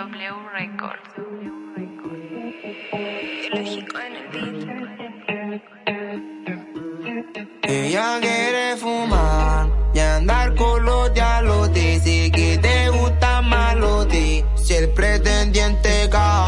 W Records. Lógico en el beat. Ella quiere fumar y andar con los dialotes. Sé que te gusta malote. Si el pretendiente cae,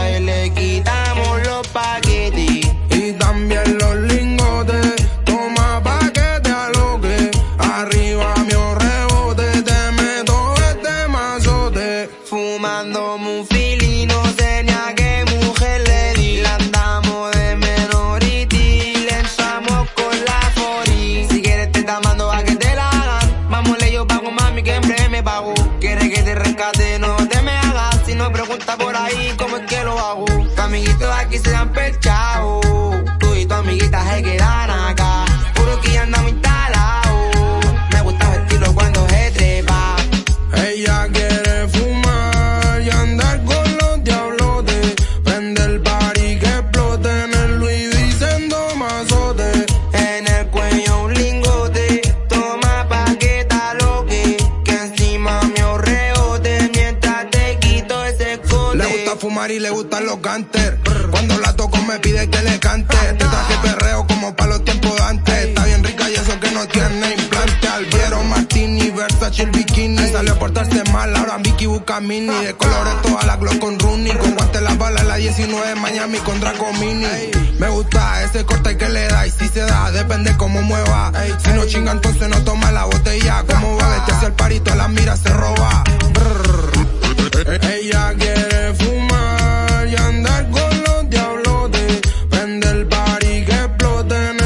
me pago. Quiere que te rescate, no te me hagas. Si no pregunta por ahí, ¿cómo es que lo hago? Que amiguitos aquí se han pechado. Y le gustan los gantes. Cuando la toco me pide que le cante. Te traje perreo como pa' los tiempos de antes. Está bien rica y eso que no tiene implante. Alviero, Martini, Versace, el bikini. Salió a portarse mal, ahora Vicky busca mini. De colores toda la glow con Rooney. Con guantes las balas, la 19 Miami con Draco Mini. Me gusta ese corte que le da y si se da, depende cómo mueva. Si no chinga entonces no toma la que exploten